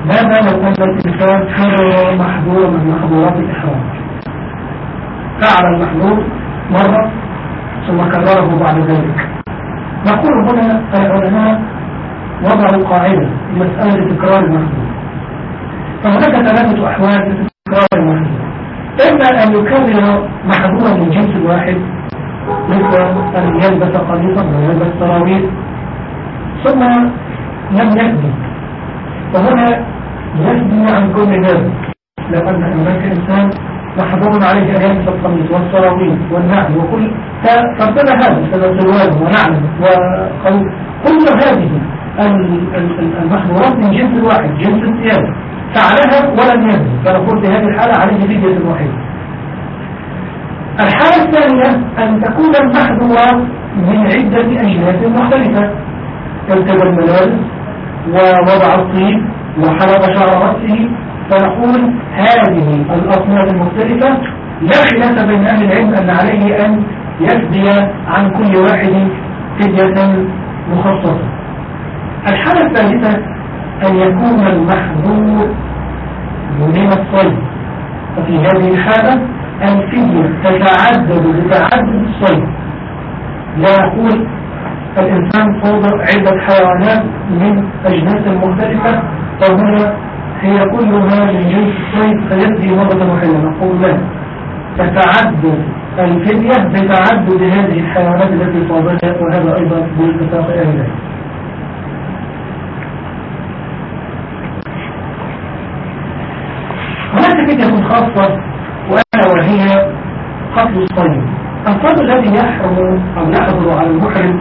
ماذا لو أن الإنسان كرر محظور من محظورات الإحرام؟ فعل المحظور مرة ثم كرره بعد ذلك. نقول هنا العلماء وضعوا قاعدة لمسألة تكرار المحظور. فهناك ثلاثة أحوال في تكرار المحظور. إما أن يكرر محظورا من جنس واحد مثل أن يلبس قميصا ويلبس سراويل ثم لم يكذب فهنا يجزم عن كل ذلك لو أن هناك إنسان محظور عليه أن يلبس القميص والسراويل والنعل وكل فابتدى هذا سلوان ونعل وقول كل هذه المحظورات من جنس واحد جنس الثياب. فعلها ولم يزن فنقول في هذه الحالة عليه فدية وحيدة الحالة الثانية أن تكون المحظورات من عدة أجناس مختلفة. كالتبى الملابس ووضع الطيب وحلق شعر رأسه. فنقول هذه الأصناف المختلفة لا خلاف بين أهل العلم أن عليه أن يفدي عن كل واحد فدية مخصصة. الحالة الثالثة أن يكون المحظور من الصيد. وفي هذه الحالة الفدية تتعدد بتعدد الصيد. لا يقول الإنسان صادر عدة حيوانات من أجناس مختلفة فهنا هي كلها من جنس الصيد فيبدي مرة واحدة نقول لا. تتعدد الفدية بتعدد هذه الحيوانات التي صادرها وهذا أيضا باتفاق أهل العلم هناك فدية خاصة وأنا وهي قتل الصيد الصيد الذي يحرم أو يحضر على المحرم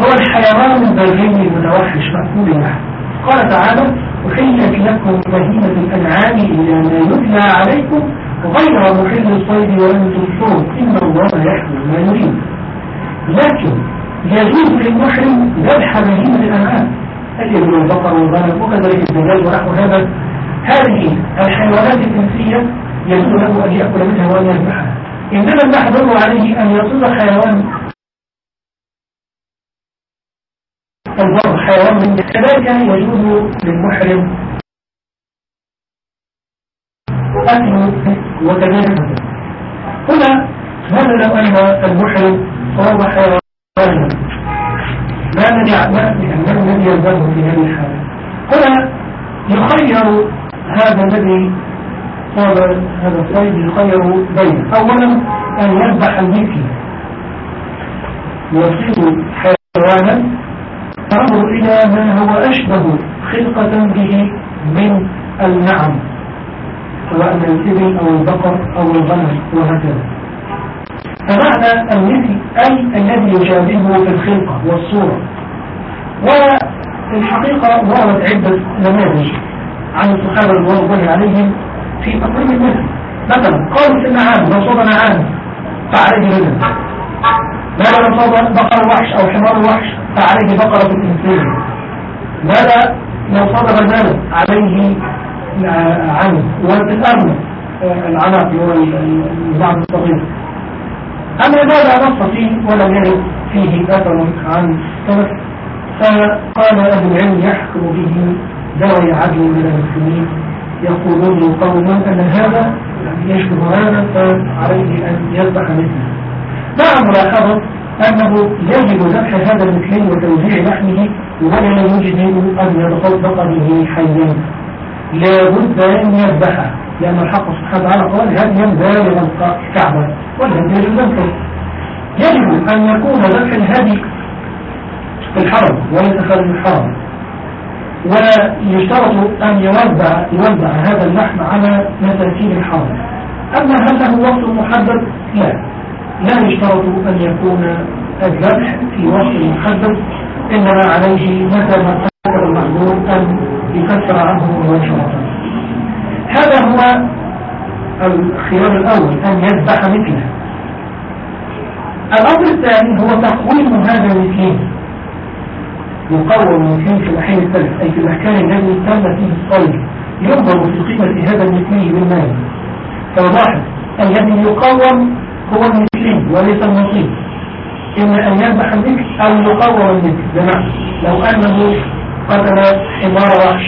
هو الحيوان البري المتوحش مأكول اللحم قال تعالى أحلت لكم بهيمة الأنعام إلى ما يتلى عليكم غير محل الصيد وأنتم حرم إن الله يحكم ما يريد. لكن يجوز للمحرم ذبح بهيمة الأنعام. الإبل والبقر والغنم وكذلك الدجاج ونحو هذا. هذه الحيوانات الإنسية يجوز له أن يأكل منها وأن يذبحها إنما المحظور عليه أن يصيد حيوان البر حيوان من كذلك يجوز للمحرم أكل وكذلك هنا ماذا لو أن المحرم صاب حيوانا ما منع لأنه لم يلزمه في هذه الحالة. هنا يخير هذا الذي صاب هذا الصيد يخير بين. أولا أن يذبح المثل يصير حيوانا. تنظر إلى ما هو أشبه خلقة به من النعم. سواء الإبل أو البقر أو الغنم وهكذا. فمعنى المثل أي الذي يشابهه في الخلقة والصورة. والحقيقة وردت عدة نماذج. عن الصحابة رضوان الله عليهم في تقريب المثل مثلا قالوا النعام لو صاب نعام فعليه رجل ماذا لو صاب بقر وحش أو حمار وحش؟ فعليه بقرة الإنسان. ماذا لو صاب غزال عليه عنه. والأمن العناق هو البعض الصغير. أما لا نص فيه ولم يرد فيه أثر عن سلف فقال أهل العلم يحكم به ذوي عدل من المسلمين. يقولون قوما أن هذا؟ يشبه هذا فعليه أن يذبح مثله. مع ملاحظة أنه يجب ذبح هذا المثلين وتوزيع لحمه ولا يجب أن يتصدق به حيا. لابد أن يذبحه لأن الحق سبحانه وتعالى قال هديا بالغ الكعبة والهدي للذبح يجب أن يكون ذبح الهدي في الحرم وليس خارج الحرم. ويشترط أن يوزع يوزع هذا اللحم على مساكين الحرم أما هل له وقت محدد؟ لا. لا يشترط أن يكون الذبح في وقت محدد إنما عليه متى ما كتب المحظور أن يكفر عنه مباشرة هذا هو الخيار الأول أن يذبح مثله. الأمر الثاني هو تقويم هذا المثلين يقوم المثلين في الأحيان الثالث أي في الأحكام الذي تم فيه الصيد ينظر في قيمة هذا المثلي بالمال فلاحظ الذي يقوم هو المثلي وليس النصيب إما أن يذبح المثل أو يقوم المثل بمعنى لو أنه قتل حمار وحش.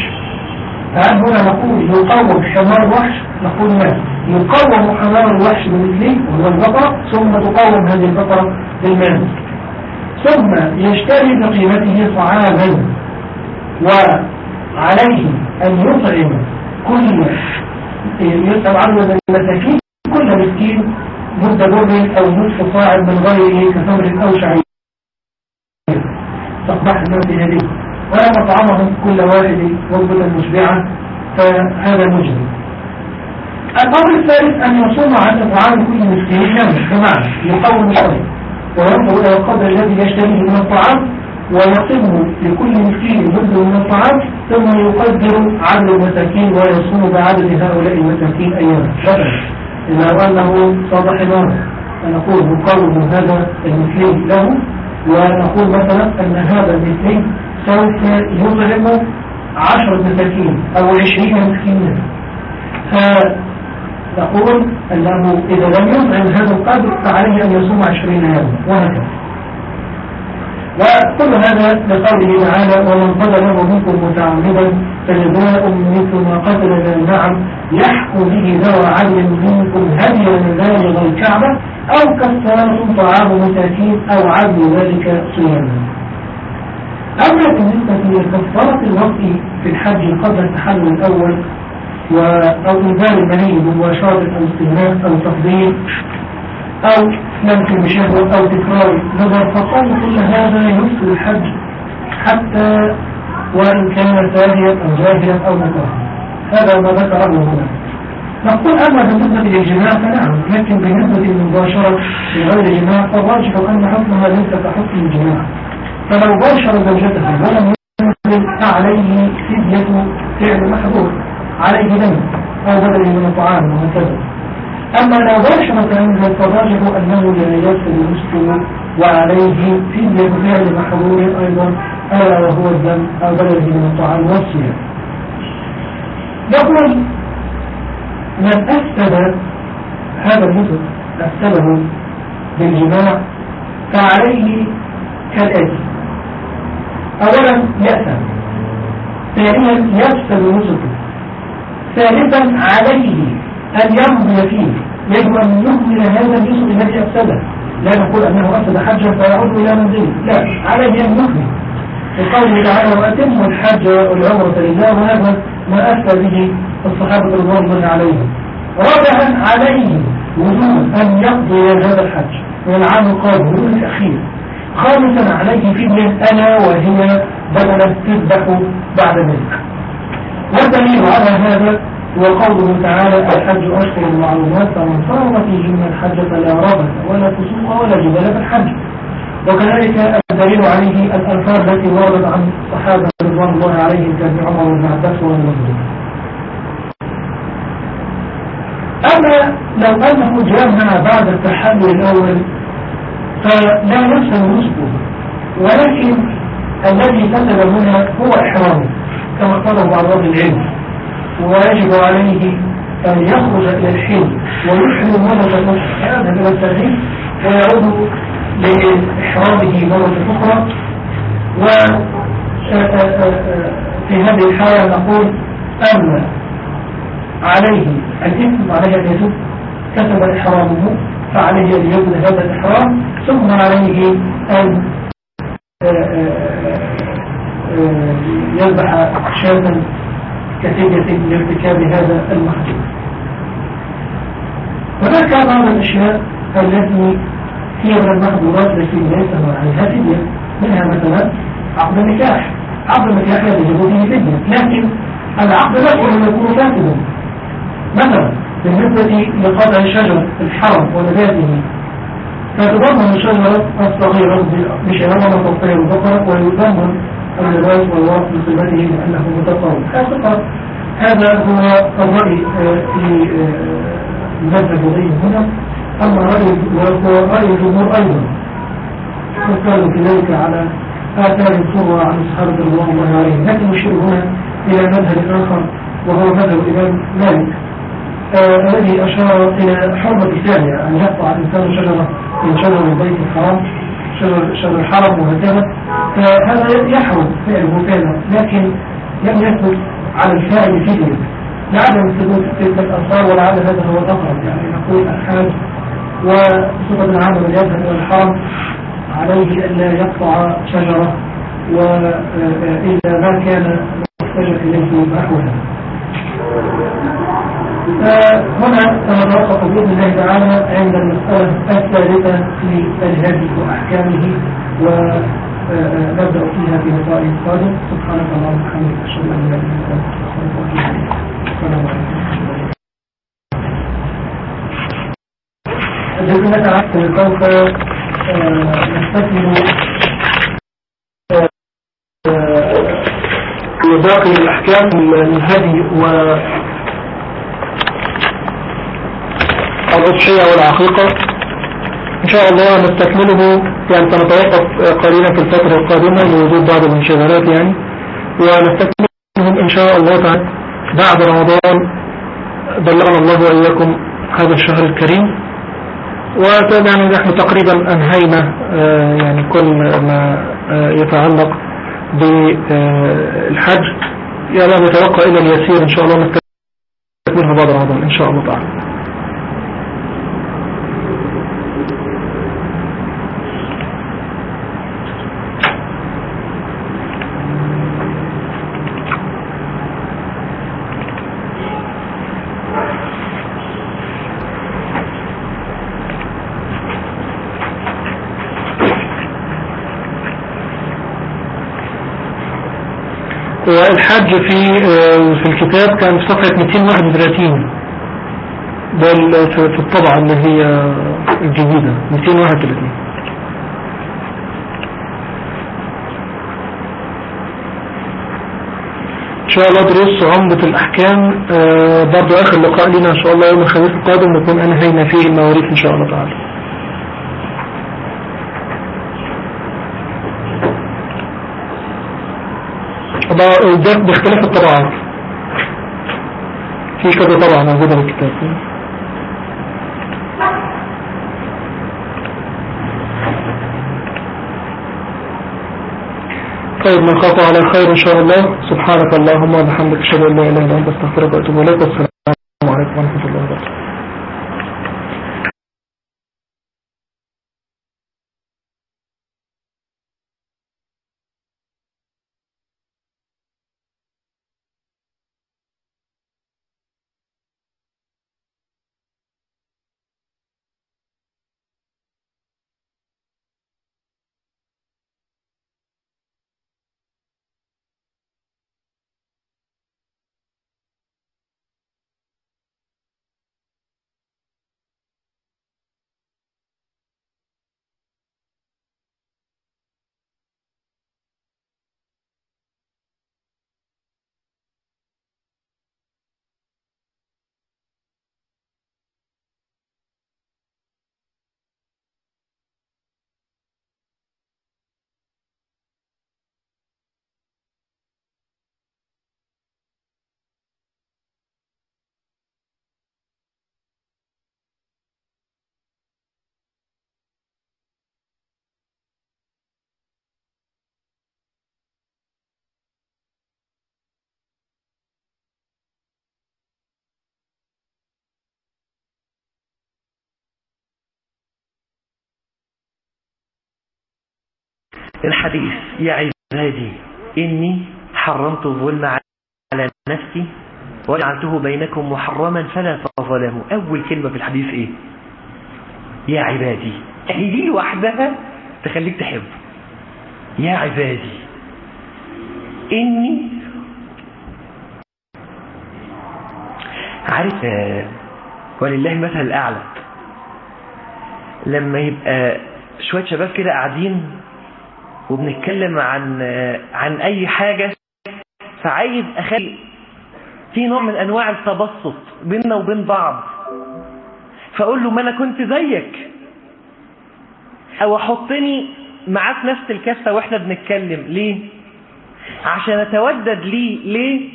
فهل هنا نقول يقوم حمار وحش؟ نقول لا. يقوم حمار الوحش بمثله وهو البقرة ثم تقوم هذه البقرة بالمال ثم يشتري بقيمته طعاما وعليه أن يطعم كل يسأل عنه المساكين كل مسكين مد بر أو نصف صاع من غيره كثمر أو شعير. تصبح الناس هذه ولا مطعمهم كل واحد وجبة مشبعة فهذا مجرم. الأمر الثالث أن يصوم عن إطعام كل مسكين بمعنى يقوم الصيد وينظر إلى القدر الذي يشتريه من الطعام ويقوم لكل مسكين جزء من الطعام ثم يقدر عدد المساكين ويصوم بعدد هؤلاء المساكين أيام مثلا لو أنه صبح نار فنقول مقوم هذا المسلم له ونقول مثلا أن هذا المسلم سوف يظلم عشرة مساكين أو عشرين مسكين تقول أنه إذا لم يطعم هذا القدر فعليه أن يصوم عشرين يوما وهكذا. وكل هذا لقوله تعالى ومن قدر منكم متعمدا فجزاء مثل ما قتل من النعم يحكم به ذوى عدل منكم هديا بالغ الكعبة أو كفارة طعام مساكين أو عدل ذلك صياما. أما بالنسبة لكفارة الوقت في الحج قبل التحلل الأول أو إنزال المني بمباشرة أو استهلاك أو تفضيل أو ممكن بشهوة أو تكرار نظر فقال كل هذا يمثل الحج حتى وإن كان ساهيا أو جاهلا أو مكرها هذا ما ذكره هنا نقول أما بالنسبة للجماع فنعم لكن بالنسبة للمباشرة لغير جماع فالراجح أن حكمها ليس كحكم الجماع فلو باشر زوجته ولم يكن عليه فدية فعل محظور. عليه دم أو بدل من الطعام وهكذا أما لو باشر عند فالراجح أنه لا يفسد المسلم وعليه فدية فعل محظور أيضا ألا وهو الدم أو بدل من الطعام والصيام يقول من أفسد هذا النسك أفسده بالجماع فعليه كالآتي أولا يأثم ثانيا يفسد نسكه ثالثا عليه أن يمضي فيه يجب أن يكمل هذا النسك الذي أفسده. لا نقول أنه أفسد حجا فيعود إلى منزله لا عليه أن يكمل. وقوله تعالى وأتموا الحج والعمرة لله وهذا ما أفتى به الصحابة رضوان الله عليهم. رابعا عليه وجود أن يقضي هذا الحج. من العام القادم من الأخير. خامسا عليه فدية أنا وهي بدلا تذبح بعد ذلك. والدليل على هذا هو قوله تعالى الحج أشهر المعلومات فمن فرض فيهن الحج فلا ربث ولا فسوق ولا جبال في الحج. وكذلك الدليل عليه الألفاظ التي وردت عن الصحابة رضوان الله عليهم كابن عمر بن عباس والمسجد أما لو أنه جامع بعد التحلل الأول فلا يفسد نصبه ولكن الذي فسد هنا هو إحرامه. كما قاله بعض العلم ويجب عليه أن يخرج إلى الحين ويحرم مرة هذا من التغيير ويعود لإحرامه مرة أخرى. و في هذه الحالة نقول أن عليه الإثم عليه أن يتوب. كتب إحرامه فعليه أن يبنى هذا الإحرام ثم عليه أن يذبح شاة كثيرة لارتكاب هذا المحدود هناك بعض الأشياء التي هي من المحظورات التي ليس عليها فدية منها مثلا عقد النكاح. عقد النكاح لا يجب فيه فدية لكن العقد نفسه يكون فاسدا. مثلا بالنسبة لقطع شجر الحرم ونباته فتضمن الشجرة الصغيرة بشهامة تطير البقرة ويضمن النبات والورق بصفته لأنه متطور هذا هو الرأي آه، في المذهب آه، هنا. أما رأي الجمهور أيضا. وكانوا كذلك على آثار الصورة عن أصحاب رضوان الله عليهم. لكن نشير هنا إلى مذهب آخر وهو مذهب الإمام مالك. آه الذي أشار إلى حرمة ثانية أن يقطع الإنسان شجرة من شجر البيت الحرام. شجر, شجر الحرم وهكذا فهذا يحرم فعله فعلا لكن لم يثبت على الفاعل فيه لعدم ثبوت تلك الأثار ولعل هذا هو الأقرب يعني نقول الحاج وصفة العام من يذهب إلى الحرم عليه أن لا يقطع شجرة وإلا ما كان محتاجا إليه نحوها هنا سنتوقف بإذن الله تعالى عند المسألة الثالثة في الهدي وأحكامه ونبدأ فيها في لقاء قادم سبحانك اللهم وبحمدك أشهد أن لا إله إلا أنت أستغفرك وأتوب إليك. السلام عليكم. الذين تعبت سوف نستثمر باقي الأحكام الهدي و الأضحية والعقيقة. إن شاء الله نستكمله يعني سنتوقف قليلا في الفترة القادمة لوجود بعض الانشغالات يعني. ونستكملهم إن شاء الله تعالى بعد رمضان. بلغنا الله وإياكم هذا الشهر الكريم. ويعني نحن تقريبا أنهينا آه، يعني كل ما آه، يتعلق بالحج. يعني نتوقع إلى اليسير إن شاء الله نستكملها بعد رمضان إن شاء الله تعالى. والحج في آه، في الكتاب كان في صفحة 231 ده في الطبعة اللي هي الجديدة 231 إن شاء الله دروس عمدة الأحكام آه، برضو آخر لقاء لنا إن شاء الله يوم الخميس القادم نكون أنهينا فيه المواريث إن شاء الله تعالى. ده باختلاف الطبعات. في كذا طبعة موجودة في الكتاب. طيب خاف على الخير إن شاء الله سبحانك اللهم وبحمدك أشهد أن لا إله إلا أنت أستغفرك وأتوب إليك والسلام عليكم ورحمة الله وبركاته الحديث يا عبادي إني حرمت الظلم على نفسي وجعلته بينكم محرما فلا تظلموا. أول كلمة في الحديث إيه؟ يا عبادي. هي دي لوحدها تخليك تحب. يا عبادي إني عارف ولله المثل الأعلى. لما يبقى شوية شباب كده قاعدين وبنتكلم عن عن أي حاجة فعايز أخلي في نوع من أنواع التبسط بيننا وبين بعض. فأقول له ما أنا كنت زيك. أو أحطني معاه في نفس الكفة وإحنا بنتكلم. ليه؟ عشان أتودد ليه؟ ليه؟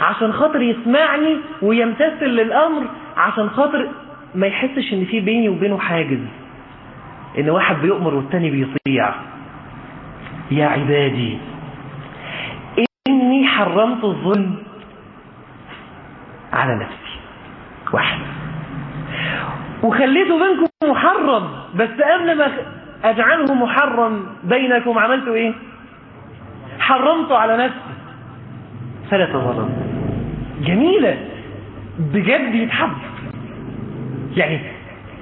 عشان خاطر يسمعني ويمتثل للأمر عشان خاطر ما يحسش إن في بيني وبينه حاجز. إن واحد بيؤمر والتاني بيطيع يا عبادي إني حرمت الظلم على نفسي واحد وخليته بينكم محرم بس قبل ما أجعله محرم بينكم عملته إيه؟ حرمته على نفسي. فلا تظلم جميلة. بجد يتحب يعني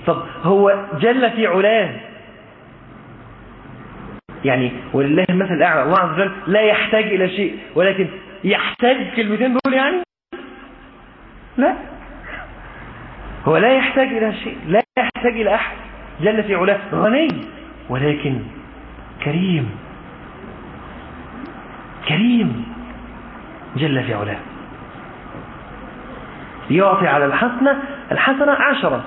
طب هو جل في علاه. يعني ولله المثل الأعلى. الله عز وجل لا يحتاج إلى شيء ولكن يحتاج كلمتين دول يعني؟ لا. هو لا يحتاج إلى شيء لا يحتاج إلى أحد. جل في علاه غني ولكن كريم. كريم. جل في علاه. يعطي على الحسنة الحسنة عشرة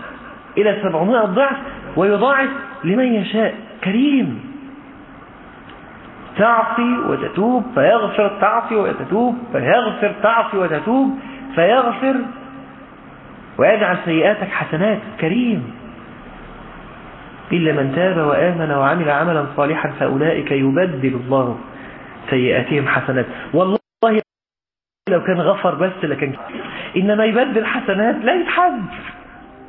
إلى سبعمائة ضعف ويضاعف لمن يشاء. كريم. تعصي وتتوب فيغفر تعصي وتتوب فيغفر تعصي وتتوب فيغفر ويجعل سيئاتك حسنات. كريم. إلا من تاب وآمن وعمل عملا صالحا فأولئك يبدل الله سيئاتهم حسنات. والله لو كان غفر بس لكن إنما يبدل حسنات لا يتحد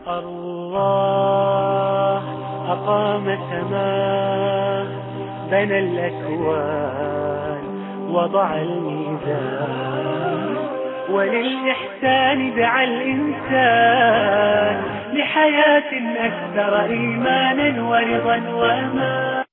الله أقام السماء. بنى الأكوان وضع الميزان. وللإحسان دعا الإنسان لحياة أكثر إيمانا ورضا وأمان.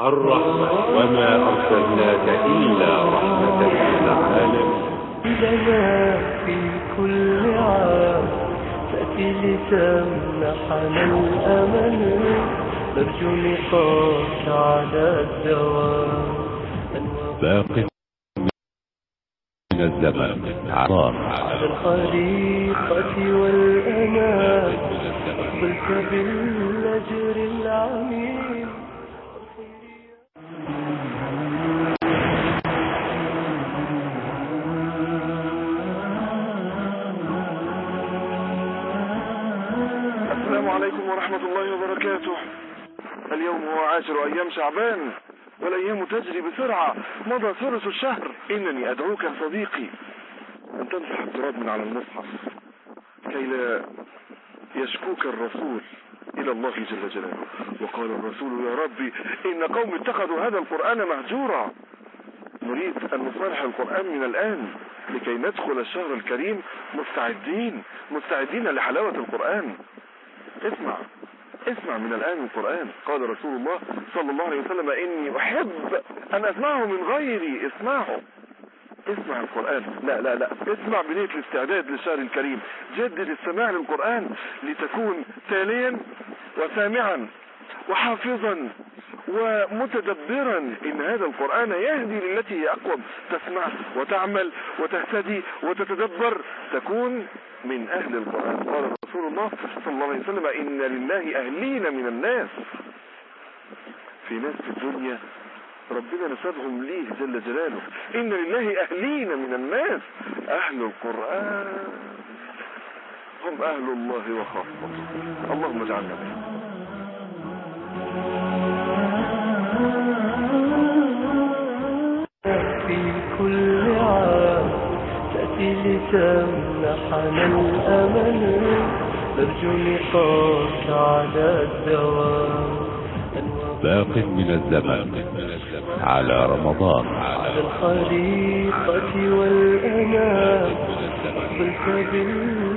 الرحمة وما أرسلناك إلا رحمة للعالمين. لنا في كل عام تأتي لتمنحنا الأمل. نرجو لقاك على الدوام. باق من الزمن عطار على الخليقة والأمان. أقبلت بالأجر ورحمة الله وبركاته. اليوم هو عاشر أيام شعبان والأيام تجري بسرعة. مضى ثلث الشهر. إنني أدعوك يا صديقي أن تمسح التراب من على المصحف كي لا يشكوك الرسول إلى الله جل جلاله. وقال الرسول يا ربي إن قوم اتخذوا هذا القرآن مهجورا. نريد أن نصالح القرآن من الآن لكي ندخل الشهر الكريم مستعدين مستعدين لحلاوة القرآن. اسمع اسمع من الآن القرآن. قال رسول الله صلى الله عليه وسلم إني أحب أن أسمعه من غيري. اسمعه. اسمع القرآن. لا لا لا. اسمع بنية الاستعداد للشهر الكريم. جدد السماع للقرآن لتكون تاليا وسامعا وحافظا ومتدبرا. إن هذا القرآن يهدي للتي هي أقوم. تسمع وتعمل وتهتدي وتتدبر. تكون من أهل القرآن. قال رسول الله صلى الله عليه وسلم إن لله أهلين من الناس. في ناس في الدنيا ربنا نسبهم ليه جل جلاله. إن لله أهلين من الناس. أهل القرآن. هم أهل الله وخاصته. اللهم اجعلنا في كل لتمنحنا الأمل نرجو لقاك على الدوام. باق من الزمن على رمضان. على الخليقة والأنام أقبلت بالأجر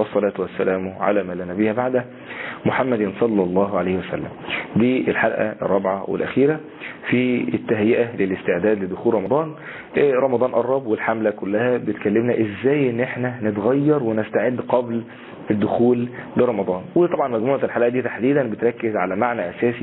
والصلاة والسلام على من لا نبي بعده محمد صلى الله عليه وسلم. دي الحلقة الرابعة والأخيرة في التهيئة للاستعداد لدخول رمضان. إيه رمضان قرب والحملة كلها بتكلمنا إزاي إن إحنا نتغير ونستعد قبل الدخول لرمضان. وطبعا مجموعة الحلقة دي تحديدا بتركز على معنى أساسي